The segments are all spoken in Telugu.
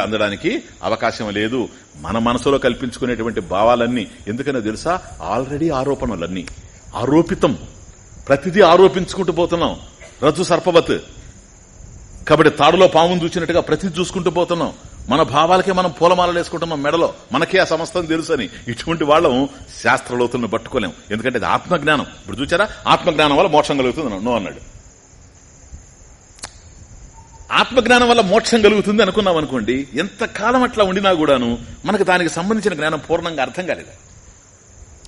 అందడానికి అవకాశం లేదు. మన మనసులో కల్పించుకునేటువంటి భావాలన్నీ ఎందుకనో తెలుసా? ఆల్రెడీ ఆరోపణలన్నీ. ఆరోపితం. ప్రతిదీ ఆరోపించుకుంటూ పోతున్నాం. రజ్జు సర్పవత్. కాబట్టి తాడులో పామును చూసినట్టుగా ప్రతిదీ చూసుకుంటూ పోతున్నాం. మన భావాలకే మనం పూలమాలలు వేసుకుంటున్నాం మెడలో. మనకే ఆ సమస్తం తెలుసని ఇటువంటి వాళ్ళం శాస్త్రలోతులను పట్టుకోలేం. ఎందుకంటే ఇది ఆత్మజ్ఞానం. ఇప్పుడు చూచారా? ఆత్మజ్ఞానం వల్ల మోక్షం కలుగుతుంది నో అన్నాడు. ఆత్మజ్ఞానం వల్ల మోక్షం కలుగుతుంది అనుకున్నాం అనుకోండి ఎంత కాలం అట్లా ఉండినా కూడాను మనకు దానికి సంబంధించిన జ్ఞానం పూర్ణంగా అర్థం కాలేదు.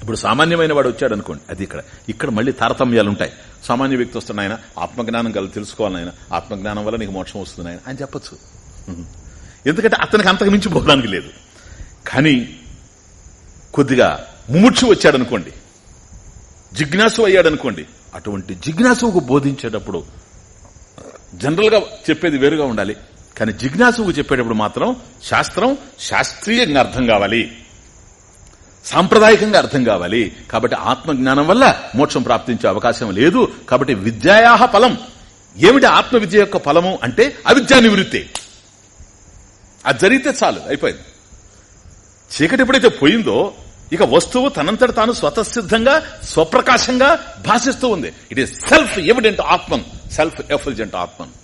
ఇప్పుడు సామాన్యమైన వాడు వచ్చాడు అనుకోండి అది ఇక్కడ ఇక్కడ మళ్ళీ తారతమ్యాలు ఉంటాయి సామాన్య వ్యక్తి వస్తున్న ఆయన ఆత్మజ్ఞానం కలిసి తెలుసుకోవాలి ఆయన ఆత్మజ్ఞానం వల్ల నీకు మోక్షం వస్తుంది ఆయన అని చెప్పచ్చు. ఎందుకంటే అతనికి అంతకు మించి పోవడానికి లేదు. కానీ కొద్దిగా ముముక్షు వచ్చాడనుకోండి జిజ్ఞాసు అయ్యాడు అనుకోండి అటువంటి జిజ్ఞాసుకు బోధించేటప్పుడు జనరల్గా చెప్పేది వేరుగా ఉండాలి. కానీ జిజ్ఞాసుకు చెప్పేటప్పుడు మాత్రం శాస్త్రం శాస్త్రీయంగా అర్థం కావాలి. సాంప్రదాయకంగా అర్థం కావాలి. కాబట్టి ఆత్మజ్ఞానం వల్ల మోక్షం ప్రాప్తించే అవకాశం లేదు. కాబట్టి విద్యాయాహ ఫలం. ఏమిటి ఆత్మ విద్య యొక్క ఫలము అంటే అవిద్యా నివృత్తి. అది జరిగితే చాలు అయిపోయింది. చీకటి ఎప్పుడైతే పోయిందో ఇక వస్తువు తనంతట తాను స్వతసిద్ధంగా స్వప్రకాశంగా భాషిస్తూ ఉంది. It is self evident Atman self effulgent ఆత్మను.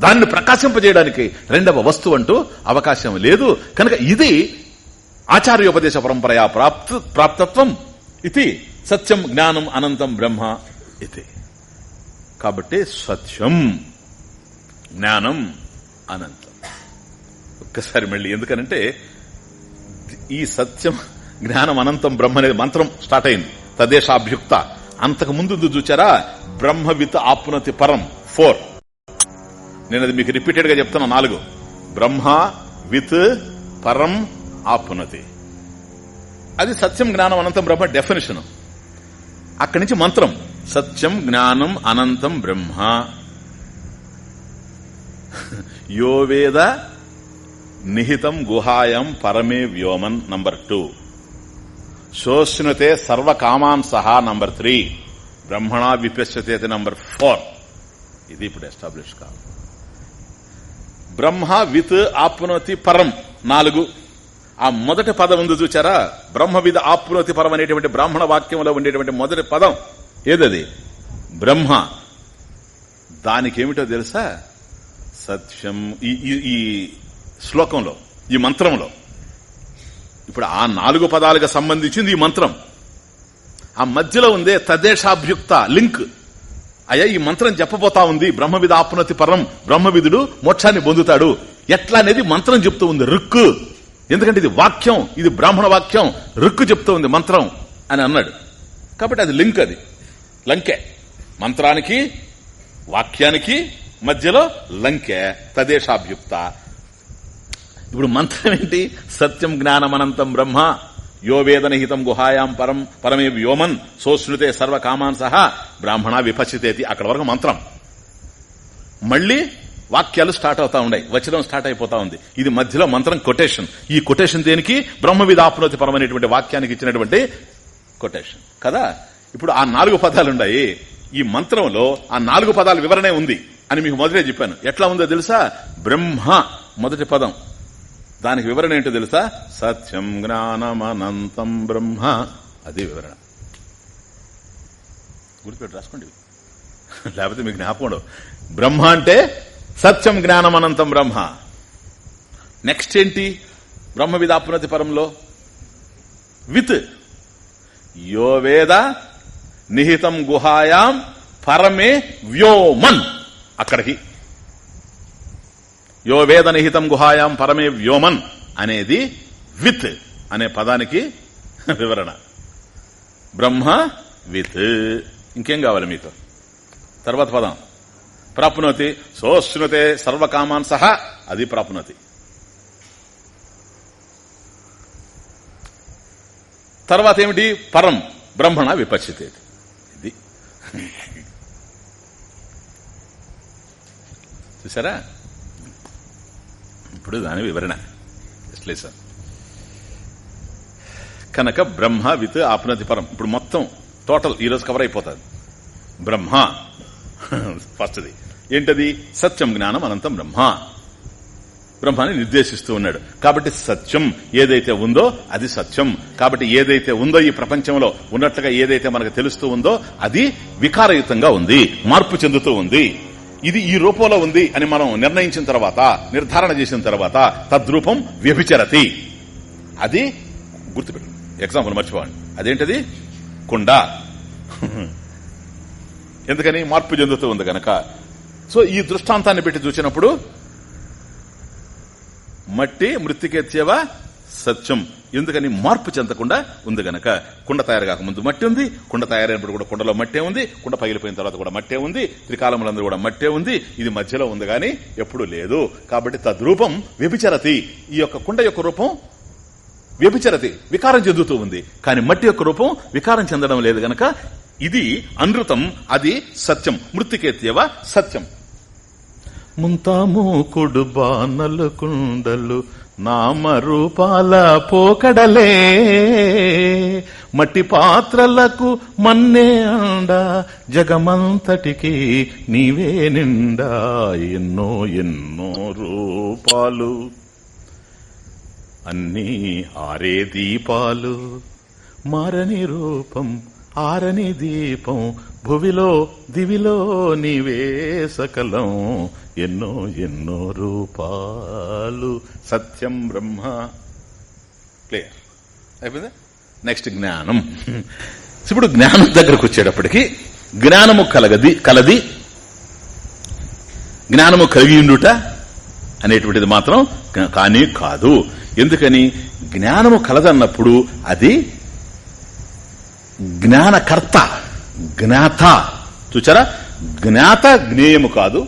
దాన్ని ప్రకాశింపజేయడానికి రెండవ వస్తువు అంటూ అవకాశం లేదు. కనుక ఇది ఆచార్యోపదేశ పరంపరయా ప్రాప్త ప్రాప్తత్వం ఇది సత్యం జ్ఞానం అనంతం బ్రహ్మ ఇది. కాబట్టి సత్యం జ్ఞానం అనంతం. ఒక్కసారి మళ్ళీ ఎందుకనంటే ఈ సత్యం జ్ఞానం అనంతం బ్రహ్మ అనేది మంత్రం స్టార్ట్ అయింది. తదేశాభ్యుక్త అంతకు ముందు చూచారా? బ్రహ్మవిత్ ఆప్నతి పరం ఫోర్. నేను అది మీకు రిపీటెడ్గా చెప్తున్నా నాలుగు. బ్రహ్మ విత్ పరం ఆప్నతి. అది సత్యం జ్ఞానం అనంతం బ్రహ్మ డెఫినేషన్. అక్కడి నుంచి మంత్రం. సత్యం జ్ఞానం అనంతం బ్రహ్మ. యో వేద నిహితం గుహాయం పరమే వ్యోమన్ నంబర్ టూ. శోష్ణుతే సర్వకామాన్ సహా నంబర్ త్రీ. బ్రహ్మణ విపశ్యతే నంబర్ ఫోర్. ఇది ఇప్పుడు ఎస్టాబ్లిష్ కాదు బ్రహ్మ విత్ ఆప్నోతి పరం నాలుగు. ఆ మొదటి పదం ఉంది చూచారా? బ్రహ్మ విధ ఆప్నోతి పరం అనేటువంటి బ్రాహ్మణ వాక్యంలో ఉండేటువంటి మొదటి పదం. ఏదది? బ్రహ్మ. దానికేమిటో తెలుసా? సత్యం ఈ- ఈ శ్లోకంలో ఈ మంత్రంలో. ఇప్పుడు ఆ నాలుగు పదాలకు సంబంధించింది ఈ మంత్రం. ఆ మధ్యలో ఉందే తదేశాభ్యుక్త లింక్. అయ్యా ఈ మంత్రం చెప్పబోతా ఉంది. బ్రహ్మవిధ ఆప్నతి పరం. బ్రహ్మవిధుడు మోక్షాన్ని పొందుతాడు. ఎట్లా అనేది మంత్రం చెప్తూ ఉంది? రుక్కు ఎందుకంటే ఇది వాక్యం ఇది బ్రాహ్మణ వాక్యం. రుక్కు చెప్తూ ఉంది మంత్రం అని అన్నాడు. కాబట్టి అది లింక్ అది. లంకే. మంత్రానికి వాక్యానికి మధ్యలో లంకే. తదేశాభ్యుక్త. ఇప్పుడు మంత్రం ఏంటి సత్యం జ్ఞానమనంతం బ్రహ్మ యోవేదన హితం గుహాయాం పరం పరమే వ్యోమన్ సోశ్నుతే సర్వ కామాన్ సహా బ్రాహ్మణ విపచితేతి అక్కడ వరకు మంత్రం. మళ్ళీ వాక్యాలు స్టార్ట్ అవుతా ఉన్నాయి వచనం స్టార్ట్ అయిపోతా ఉంది. ఇది మధ్యలో మంత్రం కొటేషన్. ఈ కొటేషన్ దేనికి? బ్రహ్మ విధాప్నోతి పరమైనటువంటి వాక్యానికి ఇచ్చినటువంటి కొటేషన్. కదా? ఇప్పుడు ఆ నాలుగు పదాలు ఉన్నాయి. ఈ మంత్రంలో ఆ నాలుగు పదాల వివరణే ఉంది అని మీకు మొదటే చెప్పాను. ఎట్లా ఉందో తెలుసా? బ్రహ్మ మొదటి పదం. దానికి వివరణ ఏంటో తెలుసా? సత్యం జ్ఞానమనంతం బ్రహ్మ. అది వివరణ. గుర్తుపెట్టి రాసుకోండి. లేకపోతే మీకు జ్ఞాపకం బ్రహ్మ అంటే సత్యం జ్ఞానం అనంతం బ్రహ్మ. నెక్స్ట్ ఏంటి? బ్రహ్మ విధాపునతి పరంలో. విత్. యో వేద నిహితం గుహాయాం పరమే వ్యోమన్. అక్కడికి. యో వేద నిహితం గుహాయాం పరమే వ్యోమన్ అనేది విత్ అనే పదానికి వివరణ. బ్రహ్మ విత్. ఇంకేం కావాలి మీకు? తర్వాత పదం. ప్రాప్నోతి సోశ్నుతే సర్వకామాన్ సహా అది ప్రాప్నోతి. తర్వాత ఏమిటి? పరం బ్రహ్మణ విపచ్చితే. ఇది. చూసారా? ఇప్పుడు దాని వివరణ. విశ్లేషణ కనుక బ్రహ్మ విత్ ఆప్నతి పరం. ఇప్పుడు మొత్తం టోటల్ ఈ రోజు కవర్ అయిపోతుంది. బ్రహ్మ. ఫస్ట్ది. ఏంటది? సత్యం జ్ఞానం అనంతం బ్రహ్మ. బ్రహ్మాన్ని నిర్దేశిస్తూ ఉన్నాడు. కాబట్టి సత్యం ఏదైతే ఉందో అది సత్యం. కాబట్టి ఏదైతే ఉందో ఈ ప్రపంచంలో ఉన్నట్లుగా ఏదైతే మనకు తెలుస్తూ ఉందో అది వికారయుతంగా ఉంది. మార్పు చెందుతూ ఉంది. ఇది ఈ రూపంలో ఉంది అని మనం నిర్ణయించిన తర్వాత నిర్ధారణ చేసిన తర్వాత తద్రూపం వ్యభిచరతి. అది గుర్తుపెట్టు ఎగ్జాంపుల్ మర్చిపోండి అదేంటది? కుండ. ఎందుకని? మార్పు చెందుతూ ఉంది గనక. సో ఈ దృష్టాంతాన్ని పెట్టి చూసినప్పుడు మట్టి మృతికేత్యవ సత్యం. ఎందుకని మార్పు చెందకుండా ఉంది గనక. కుండ తయారు కాకముందు మట్టి ఉంది కుండ తయారైనప్పుడు కూడా కుండలో మట్టే ఉంది కుండ పగిలిపోయిన తర్వాత కూడా మట్టే ఉంది త్రికాలములందరూ కూడా మట్టే ఉంది ఇది మధ్యలో ఉంది గాని ఎప్పుడు లేదు. కాబట్టి తద్రూపం వ్యభిచరతి. ఈ యొక్క కుండ యొక్క రూపం వ్యభిచరతి వికారం చెందుతూ ఉంది. కానీ మట్టి యొక్క రూపం వికారం చెందడం లేదు గనక ఇది అనృతం అది సత్యం. మృతికేత్యవ సత్యం. ముంతాము కొడు బాణలు కుండలు నామరూపాల పోకడలే మట్టి పాత్రలకు మన్నే అండ జగమంతటికి నీవే నిండా ఎన్నో ఎన్నో రూపాలు. అన్నీ ఆరే దీపాలు మారని రూపం ఆరని దీపం భువిలో దివిలో నీవే సకలం. ఎన్నో ఎన్నో రూపాలు. సత్యం బ్రహ్మ. క్లియర్ అయిపోయిందా? నెక్స్ట్ జ్ఞానం. ఇప్పుడు జ్ఞానం దగ్గరకు వచ్చేటప్పటికి జ్ఞానము కలగది కలది. జ్ఞానము కలిగి ఉండుట అనేటువంటిది మాత్రం కానీ కాదు. ఎందుకని? జ్ఞానము కలదన్నప్పుడు అది జ్ఞానకర్త జ్ఞాత. చూచారా? జ్ఞాత జ్ఞేయము కాదు.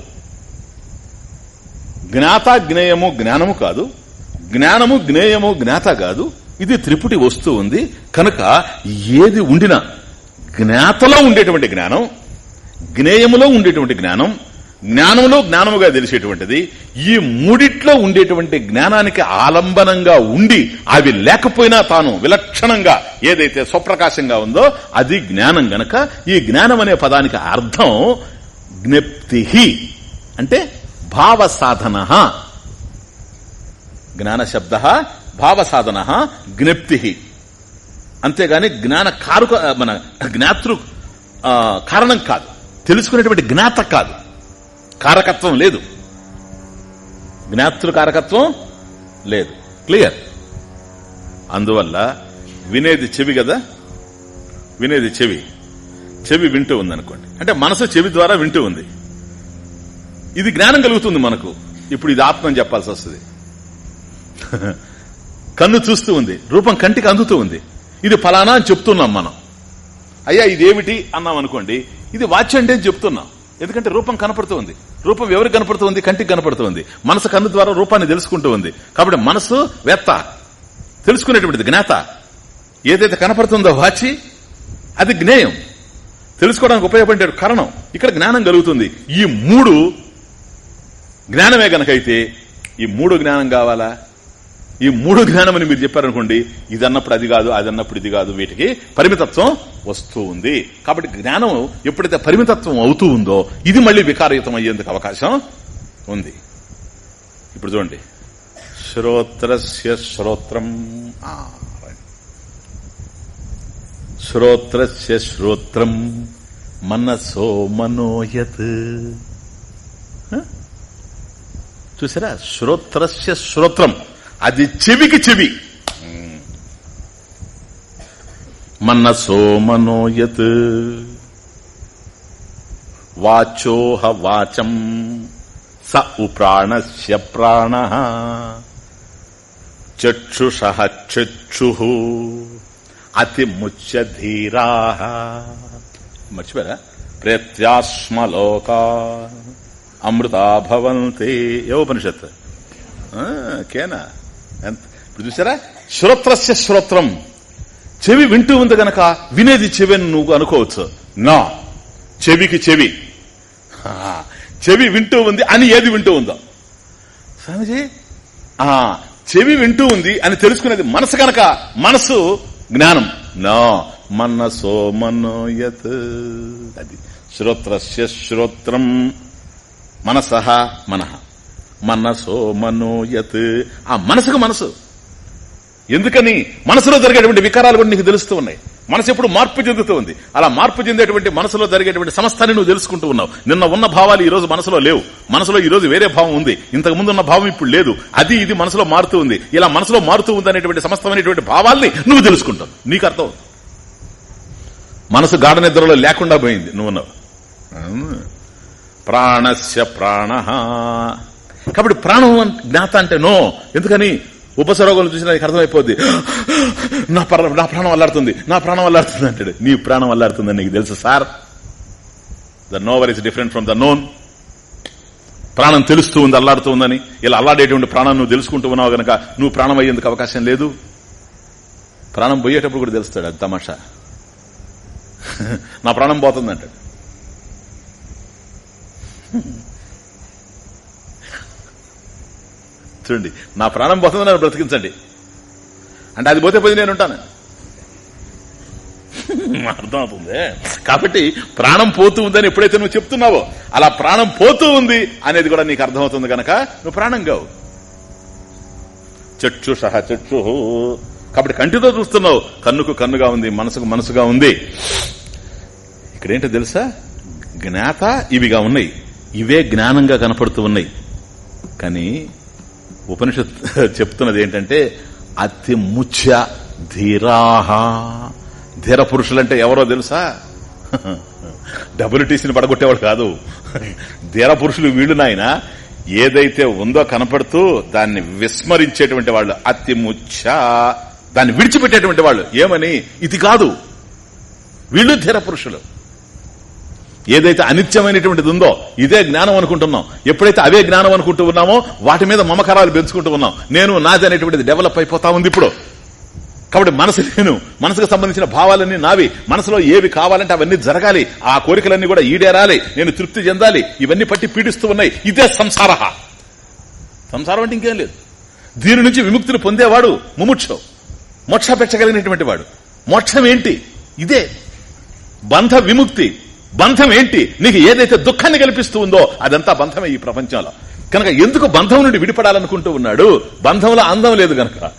జ్ఞాత జ్ఞేయము జ్ఞానము కాదు. జ్ఞానము జ్ఞేయము జ్ఞాత కాదు. ఇది త్రిపుటి వస్తూ ఉంది. కనుక ఏది ఉండినా జ్ఞాతలో ఉండేటువంటి జ్ఞానం జ్ఞేయములో ఉండేటువంటి జ్ఞానం జ్ఞానంలో జ్ఞానముగా తెలిసేటువంటిది ఈ మూడిట్లో ఉండేటువంటి జ్ఞానానికి ఆలంబనంగా ఉండి అవి లేకపోయినా తాను విలక్షణంగా ఏదైతే స్వప్రకాశంగా ఉందో అది జ్ఞానం గనక ఈ జ్ఞానం అనే పదానికి అర్థం జ్ఞప్తి అంటే భావ సాధన జ్ఞాన శబ్ద భావ సాధన జ్ఞప్తి. అంతేగాని జ్ఞాన కారుక మన జ్ఞాతృ కారణం కాదు. తెలుసుకునేటువంటి జ్ఞాత కాదు. కారకత్వం లేదు. జ్ఞాతృ కారకత్వం లేదు. క్లియర్? అందువల్ల వినేది చెవి కదా? వినేది చెవి. చెవి వింటూ ఉంది అనుకోండి అంటే మనసు చెవి ద్వారా వింటూ ఉంది. ఇది జ్ఞానం కలుగుతుంది మనకు. ఇప్పుడు ఇది ఆత్మ అని చెప్పాల్సి వస్తుంది. కన్ను చూస్తూ ఉంది. రూపం కంటికి అందుతూ ఉంది. ఇది ఫలానా అని చెప్తున్నాం మనం. అయ్యా ఇదేమిటి? అన్నాం అనుకోండి. ఇది వాచ్ అంటే చెప్తున్నాం. ఎందుకంటే రూపం కనపడుతూ ఉంది. రూపం ఎవరికి కనపడుతూ ఉంది? కంటికి కనపడుతూ ఉంది. మనసు కన్ను ద్వారా రూపాన్ని తెలుసుకుంటూ ఉంది. కాబట్టి మనసు వేత్త. తెలుసుకునేటువంటిది జ్ఞాత. ఏదైతే కనపడుతుందో వాచి అది జ్ఞేయం. తెలుసుకోవడానికి ఉపయోగపడే కారణం. ఇక్కడ జ్ఞానం కలుగుతుంది. ఈ మూడు జ్ఞానమే గనకైతే ఈ మూడు జ్ఞానం కావాలా? ఈ మూడు జ్ఞానం అని మీరు చెప్పారనుకోండి ఇది అన్నప్పుడు అది కాదు అది అన్నప్పుడు ఇది కాదు వీటికి పరిమితత్వం వస్తూ ఉంది. కాబట్టి జ్ఞానం ఎప్పుడైతే పరిమితత్వం అవుతూ ఉందో ఇది మళ్ళీ వికారయుతం అయ్యేందుకు అవకాశం ఉంది. ఇప్పుడు చూడండి. శ్రోత్రస్య శ్రోత్రం శ్రోత్రస్య శ్రోత్రం మనసో మనోయత్. చూసారా? శ్రోత్రస్య శ్రోత్రం. అది చెవికి చెవి. మనసో మనోయత్. వాచోహ వాచం. స ఉప్రాణస్య ప్రాణ. చక్షుష చక్షు. అతి ముచ్చధీరా మర్చిపోయారా? ప్రేత్యాస్మలోకా. అమృతా భవంతి ఏ ఉపనిషత్ కేనా? ఇప్పుడు చూసారా శ్రోత్రస్య శ్రోత్రం. చెవి వింటూ ఉంది గనక వినేది చెవి అని నువ్వు అనుకోవచ్చు. నా. చెవికి చెవి. చెవి వింటూ ఉంది అని ఏది వింటూ ఉందో. స్వామిజీ ఆ చెవి వింటూ ఉంది అని తెలుసుకునేది మనసు గనక మనసు జ్ఞానం. నా మనసో మనోయత్. అది. శ్రోత్రస్య శ్రోత్రం. మనసహ మనహ మనసో మనోయత్. ఆ మనసుకు మనసు. ఎందుకని? మనసులో జరిగేటువంటి వికారాలు కూడా నీకు తెలుస్తూ ఉన్నాయి. మనసు ఎప్పుడు మార్పు చెందుతూ ఉంది. అలా మార్పు చెందేటువంటి మనసులో జరిగేటువంటి సమస్తాన్ని నువ్వు తెలుసుకుంటూ ఉన్నావు. నిన్న ఉన్న భావాలు ఈ రోజు మనసులో లేవు. మనసులో ఈ రోజు వేరే భావం ఉంది. ఇంతకు ముందు ఉన్న భావం ఇప్పుడు లేదు. అది ఇది మనసులో మారుతూ ఉంది. ఇలా మనసులో మారుతూ ఉంది అనేటువంటి సమస్తమైనటువంటి భావాల్ని నువ్వు తెలుసుకుంటావు. నీకు అర్థం మనసు గాఢ నిద్రలో లేకుండా పోయింది. నువ్వు ప్రాణస్య ప్రాణ. కాబట్టి ప్రాణం జ్ఞాత అంటే నో. ఎందుకని? ఉపసర్గలు చూసినా నీకు అర్థమైపోద్ది. నా నా ప్రాణం అల్లాడుతుంది. నా ప్రాణం అల్లాడుతుంది అంటాడు. నీ ప్రాణం అల్లాడుతుందని నీకు తెలుసు sir. The knower is different from the known. ప్రాణం తెలుస్తూ ఉంది అల్లాడుతూ ఉందని. ఇలా అల్లాడేటువంటి ప్రాణం నువ్వు తెలుసుకుంటూ ఉన్నావు గనక నువ్వు ప్రాణం అయ్యేందుకు అవకాశం లేదు. ప్రాణం పోయేటప్పుడు కూడా తెలుస్తాడు అది తమాషా. నా ప్రాణం పోతుంది అంటాడు చూడండి నా ప్రాణం పోతుంది నన్ను బ్రతికించండి. అంటే అది పోతే పోయి నేను ఉంటాను అర్థమవుతుంది? కాబట్టి ప్రాణం పోతూ ఉందని ఎప్పుడైతే నువ్వు చెప్తున్నావో అలా ప్రాణం పోతూ ఉంది అనేది కూడా నీకు అర్థమవుతుంది కనుక నువ్వు ప్రాణం కావు. చక్షుష చక్షు. కాబట్టి కంటితో చూస్తున్నావు కన్నుకు కన్నుగా ఉంది మనసుకు మనసుగా ఉంది. ఇక్కడేంటో తెలుసా? జ్ఞాత ఇవిగా ఉన్నాయి. ఇవే జ్ఞానంగా కనపడుతూ ఉన్నాయి. కానీ ఉపనిషత్ చెప్తున్నది ఏంటంటే అతి ముచ్చ ధీరాహ. ధీర పురుషులంటే ఎవరో తెలుసా? డబ్ల్యూటీసీని పడగొట్టేవాడు కాదు. ధీర పురుషులు వీళ్ళు నాయన. ఏదైతే ఉందో కనపడుతూ దాన్ని విస్మరించేటువంటి వాళ్ళు. అతి ముచ్చ దాన్ని విడిచిపెట్టేటువంటి వాళ్ళు. ఏమని? ఇది కాదు. వీళ్ళు ధీర పురుషులు. ఏదైతే అనిత్యమైనటువంటిది ఉందో ఇదే జ్ఞానం అనుకుంటున్నాం. ఎప్పుడైతే అవే జ్ఞానం అనుకుంటూ ఉన్నామో వాటి మీద మమకారాలు పెంచుకుంటూ ఉన్నాం. నేను నాది అనేటువంటిది డెవలప్ అయిపోతా ఉంది ఇప్పుడు. కాబట్టి మనసు నేను మనసుకు సంబంధించిన భావాలన్నీ నావి. మనసులో ఏవి కావాలంటే అవన్నీ జరగాలి. ఆ కోరికలన్నీ కూడా ఈడేరాలి. నేను తృప్తి చెందాలి. ఇవన్నీ పట్టి పీడిస్తూ ఉన్నాయి. ఇదే సంసార. సంసారం అంటే ఇంకేం లేదు. దీని నుంచి విముక్తిని పొందేవాడు ముముక్షం. మోక్ష పెట్టగలిగినటువంటి వాడు. మోక్షం ఏంటి? ఇదే. బంధ విముక్తి. బంధం ఏంటి నీకు ఏదైతే దుఃఖాన్ని కల్పిస్తూ ఉందో అదంతా బంధమే ఈ ప్రపంచంలో. కనుక ఎందుకు బంధం నుండి విడిపడాలనుకుంటూ ఉన్నాడు? బంధంలో అందం లేదు గనక.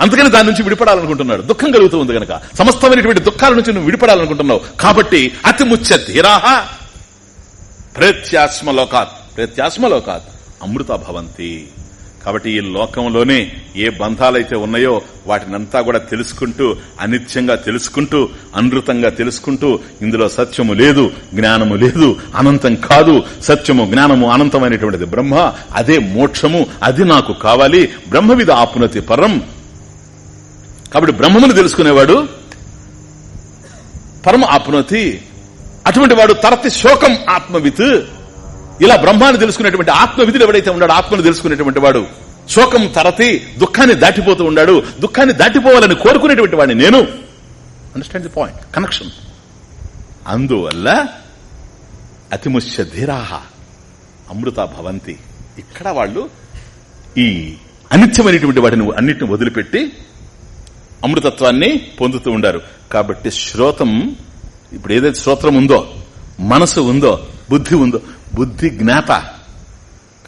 అందుకని దాని నుంచి విడిపడాలనుకుంటున్నాడు. దుఃఖం కలుగుతూ ఉంది గనక. సమస్తమైనటువంటి దుఃఖాల నుంచి నువ్వు విడిపడాలనుకుంటున్నావు. కాబట్టి అతి ముచ్చ ధీరాహ ప్రేత్యాస్మ లోకాత్ లోకాత్ అమృత భవంతి. కాబట్టి ఈ లోకంలోనే ఏ బంధాలైతే ఉన్నాయో వాటినంతా కూడా తెలుసుకుంటూ అనిత్యంగా తెలుసుకుంటూ అనృతంగా తెలుసుకుంటూ ఇందులో సత్యము లేదు జ్ఞానము లేదు అనంతం కాదు సత్యము జ్ఞానము అనంతమైనటువంటిది బ్రహ్మ అదే మోక్షము అది నాకు కావాలి బ్రహ్మవిధ ఆపునతి పరం. కాబట్టి బ్రహ్మమును తెలుసుకునేవాడు పరమ ఆపునతి అటువంటి వాడు తరతి శోకం ఆత్మవిత్ ఇలా బ్రహ్మాన్ని తెలుసుకునేటువంటి ఆత్మవిధులు ఎవడైతే ఉన్నాడో ఆత్మను తెలుసుకునేటువంటి వాడు శోకం తరతి దుఃఖాన్ని దాటిపోతూ ఉన్నాడు. దుఃఖాన్ని దాటిపోవాలని కోరుకునేటువంటి వాడిని నేను. అండర్స్టాండ్ ది పాయింట్ కనెక్షన్ అందువల్ల అతిముష్య ధీరాహ అమృత భవంతి. ఇక్కడ వాళ్ళు ఈ అనిత్యమైనటువంటి వాటిని అన్నిటిని వదిలిపెట్టి అమృతత్వాన్ని పొందుతూ ఉండారు. కాబట్టి శ్రోతం ఇప్పుడు ఏదైతే శ్రోత్రం ఉందో మనసు ఉందో బుద్ధి ఉందో బుద్ధి జ్ఞాత.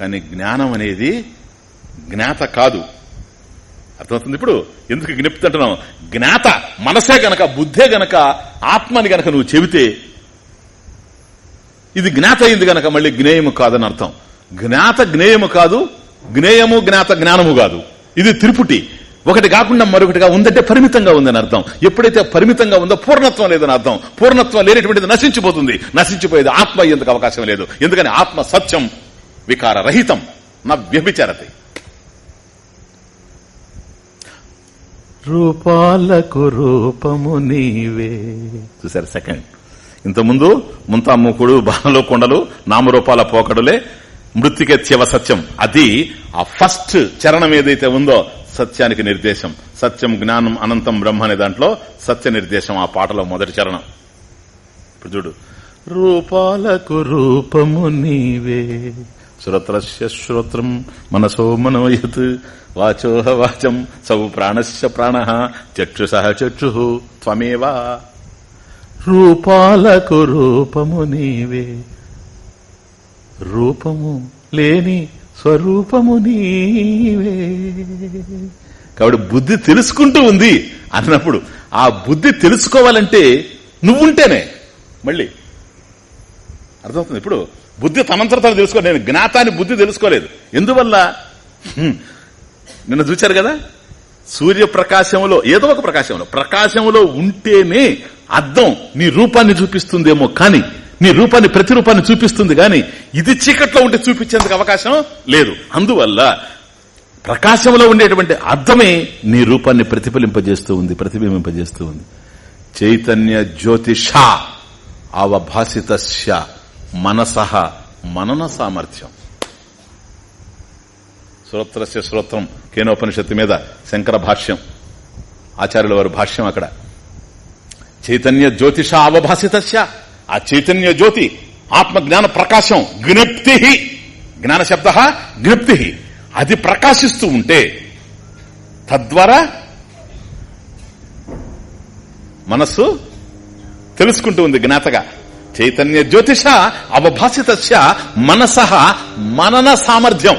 కానీ జ్ఞానం అనేది జ్ఞాత కాదు. అర్థమవుతుంది ఇప్పుడు? ఎందుకు జ్ఞప్తి అంటున్నాం జ్ఞాత మనసే గనక బుద్ధే గనక ఆత్మని గనక నువ్వు చెబితే ఇది జ్ఞాత అయింది గనక మళ్ళీ జ్ఞేయము కాదని అర్థం. జ్ఞాత జ్ఞేయము కాదు జ్ఞేయము జ్ఞాత జ్ఞానము కాదు. ఇది త్రిపుటి. ఒకటి కాకుండా మరొకటిగా ఉందంటే పరిమితంగా ఉందని అర్థం. ఎప్పుడైతే పరిమితంగా ఉందో పూర్ణత్వం లేదని అర్థం. పూర్ణత్వం లేనటువంటిది నశించిపోతుంది. నశించిపోయేది ఆత్మ ఎందుకు అవకాశం లేదు. ఎందుకని? ఆత్మ సత్యం వికార రహితం నా వ్యభిచారతి. రూపాలకు రూపము నీవే. చూసారు సెకండ్. ఇంతకుముందు ముంతా మూకుడు బాణలో కొండలు నామరూపాల పోకడులే మృతికెత్యవ సత్యం. అది ఆ ఫస్ట్ చరణం ఏదైతే ఉందో సత్యానికి నిర్దేశం. సత్యం జ్ఞానం అనంతం బ్రహ్మ అనే దాంట్లో సత్య నిర్దేశం ఆ పాటలో మొదటి చరణం. ఇప్పుడు చూడు. రూపాలకు రూపము నీవే. శ్రోత్రస్య శ్రోత్రం మనసో మనోయత్ వాచోహ వాచం సౌ ప్రాణస్య ప్రాణ. చక్షుష చక్షు. త్వమేవా. రూపాలకు రూపము నీవే. రూపము లేని స్వరూపము నీవే. కాబట్టి బుద్ధి తెలుసుకుంటూ ఉంది అన్నప్పుడు ఆ బుద్ధి తెలుసుకోవాలంటే నువ్వుంటేనే మళ్ళీ అర్థమవుతుంది. ఇప్పుడు బుద్ధి తనంతర తను తెలుసుకో నేను జ్ఞాతాన్ని బుద్ధి తెలుసుకోలేదు. ఎందువల్ల? నిన్న చూచారు కదా? సూర్యప్రకాశంలో ఏదో ఒక ప్రకాశంలో ప్రకాశంలో ఉంటేనే అర్థం నీ రూపాన్ని చూపిస్తుందేమో కానీ నీ రూపాన్ని ప్రతిరూపాన్ని చూపిస్తుంది గాని ఇది చీకట్లో ఉంటే చూపించేందుకు అవకాశం లేదు. అందువల్ల ప్రకాశంలో ఉండేటువంటి అర్థమే నీ రూపాన్ని ప్రతిఫలింపజేస్తూ ఉంది ప్రతిబింబింపజేస్తూ ఉంది. చైతన్య జ్యోతిష అవభాసిత మనసహ మనన సామర్థ్యం. శ్రోత్రస్య శ్రోత్రం కేనోపనిషత్తు మీద శంకర భాష్యం. ఆచార్యుల వారి భాష్యం అక్కడ. చైతన్య జ్యోతిష అవభాసిత ఆ చైతన్య జ్యోతి ఆత్మ జ్ఞాన ప్రకాశం జ్ఞప్తి జ్ఞాన శబ్ద జ్ఞప్తి అది ప్రకాశిస్తూ ఉంటే తద్వారా మనస్సు తెలుసుకుంటూ ఉంది జ్ఞాతగా. చైతన్య జ్యోతిష అవభాసిత మనస మనన సామర్థ్యం.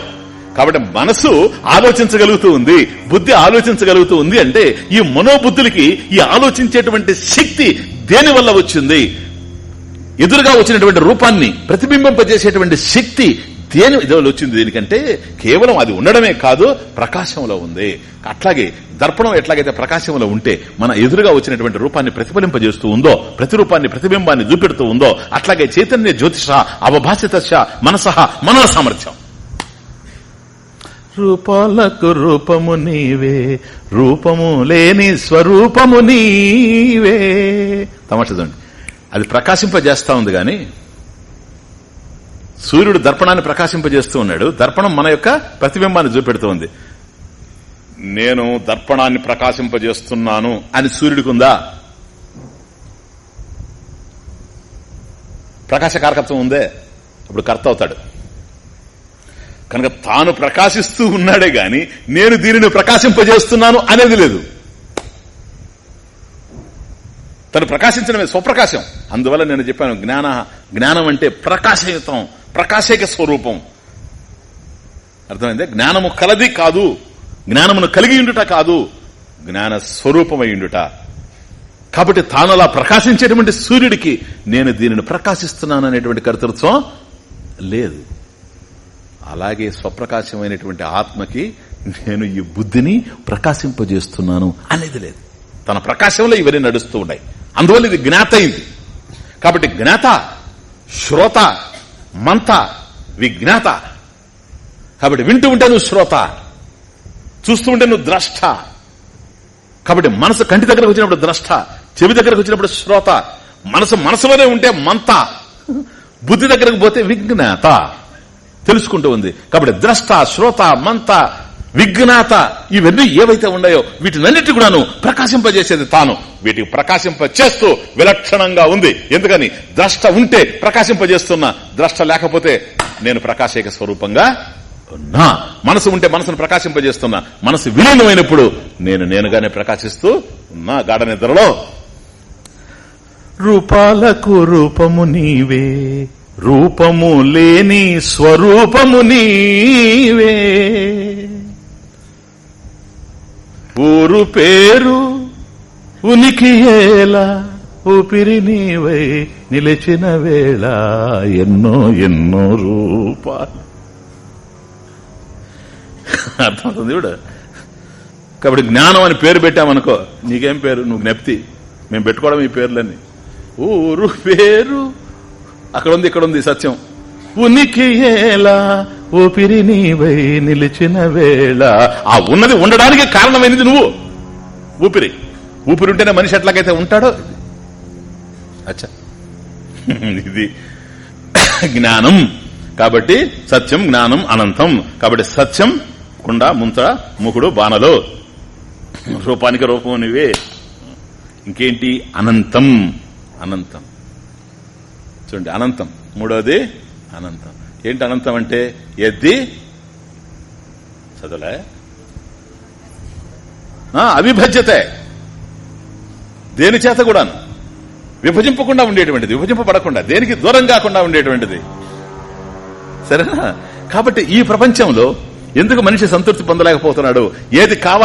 కాబట్టి మనసు ఆలోచించగలుగుతూ ఉంది బుద్ధి ఆలోచించగలుగుతూ ఉంది అంటే ఈ మనోబుద్ధులకి ఈ ఆలోచించేటువంటి శక్తి దేని వల్ల వచ్చింది? ఎదురుగా వచ్చినటువంటి రూపాన్ని ప్రతిబింబింపజేసేటువంటి శక్తి దేని ఇదివల్ల వచ్చింది దీనికంటే కేవలం అది ఉండడమే కాదు ప్రకాశంలో ఉంది. అట్లాగే దర్పణం ఎట్లాగైతే ప్రకాశంలో ఉంటే మన ఎదురుగా వచ్చినటువంటి రూపాన్ని ప్రతిఫలింపజేస్తూ ఉందో ప్రతిరూపాన్ని ప్రతిబింబాన్ని చూపెడుతూ ఉందో అట్లాగే చైతన్య జ్యోతిష అవభాసిత మనసహ మన సామర్థ్యం. రూపాలకు రూపము నీవే రూపము లేని స్వరూపము నీవే. తమాషా అది ప్రకాశింపజేస్తా ఉంది గాని సూర్యుడు దర్పణాన్ని ప్రకాశింపజేస్తూ ఉన్నాడు. దర్పణం మన యొక్క ప్రతిబింబాన్ని చూపెడుతూ ఉంది. నేను దర్పణాన్ని ప్రకాశింపజేస్తున్నాను. అని సూర్యుడికి ఉందా ప్రకాశకారకత్వం ఉందే. ఇప్పుడు కర్త అవుతాడు. కనుక తాను ప్రకాశిస్తూ ఉన్నాడే గాని నేను దీనిని ప్రకాశింపజేస్తున్నాను అనేది లేదు. తను ప్రకాశించడమే స్వప్రకాశం. అందువల్ల నేను చెప్పాను జ్ఞాన జ్ఞానం అంటే ప్రకాశయుతం ప్రకాశిక స్వరూపం. అర్థమైంది? జ్ఞానము కలది కాదు జ్ఞానమును కలిగి ఉండుట కాదు జ్ఞాన స్వరూపమై ఉండుట. కాబట్టి తాను అలా ప్రకాశించేటువంటి సూర్యుడికి నేను దీనిని ప్రకాశిస్తున్నాను అనేటువంటి కర్తృత్వం లేదు. అలాగే స్వప్రకాశమైనటువంటి ఆత్మకి నేను ఈ బుద్ధిని ప్రకాశింపజేస్తున్నాను అనేది లేదు. తన ప్రకాశంలో ఇవన్నీ నడుస్తూ ఉన్నాయి. అందువల్ల ఇది జ్ఞాత అయింది కాబట్టి జ్ఞాత శ్రోత మంత విజ్ఞాత. కాబట్టి వింటూ ఉంటే నువ్వు శ్రోత చూస్తూ ఉంటే నువ్వు ద్రష్ట. కాబట్టి మనసు కంటి దగ్గరకు వచ్చినప్పుడు ద్రష్ట చెవి దగ్గరకు వచ్చినప్పుడు శ్రోత. మనసు మనసులోనే ఉంటే మంత. బుద్ధి దగ్గరకు పోతే విజ్ఞాత. తెలుసుకుంటూ ఉంది. కాబట్టి ద్రష్ట శ్రోత మంత విఘ్నాత ఇవన్నీ ఏవైతే ఉన్నాయో వీటినన్నిటి కూడాను ప్రకాశింపజేసేది తాను. వీటికి ప్రకాశింప చేస్తూ విలక్షణంగా ఉంది. ఎందుకని? ద్రష్ట ఉంటే ప్రకాశింపజేస్తున్నా. ద్రష్ట లేకపోతే నేను ప్రకాశిక స్వరూపంగా ఉన్నా. మనసు ఉంటే మనసును ప్రకాశింపజేస్తున్నా. మనసు విలీనమైనప్పుడు నేను నేనుగానే ప్రకాశిస్తూ ఉన్నా. గాఢ నిద్రలో. రూపాలకు రూపము నీవే. రూపము లేని స్వరూపము నీవే. ఊరు పేరు ఉనికి ఏలా ఊపిరి నీవై నిలిచిన వేళ ఎన్నో ఎన్నో రూపాలు. అర్థమవుతుంది కూడా కాబట్టి జ్ఞానం అని పేరు పెట్టామనుకో నీకేం పేరు? నువ్వు నెప్తి మేము పెట్టుకోవడం ఈ పేర్లన్నీ. ఊరు పేరు అక్కడ ఉంది ఇక్కడ ఉంది సత్యం. ఉనికి ఎలా ఊపిరి నీవై నిలిచిన వేళ. ఆ ఉన్నది ఉండడానికి కారణమైనది నువ్వు. ఊపిరి. ఊపిరి ఉంటేనే మనిషి ఎట్లాగైతే ఉంటాడో? అచ్చా. ఇది జ్ఞానం. కాబట్టి సత్యం జ్ఞానం అనంతం. కాబట్టి సత్యం కుండ ముంత ముఖుడు బాణలో రూపానికి రూపం నువ్వే ఇంకేంటి? అనంతం. అనంతం. చూడండి అనంతం. మూడోది అనంతం. ఏంటి అనంతం అంటే ఎద్ది? చదవలే. అవిభజ్యతే. దేని చేత కూడాను? విభజింపకుండా ఉండేటువంటిది విభజింపబడకుండా దేనికి దూరం కాకుండా ఉండేటువంటిది. సరేనా? కాబట్టి ఈ ప్రపంచంలో ఎందుకు మనిషి సంతృప్తి పొందలేకపోతున్నాడు? ఏది కావాలి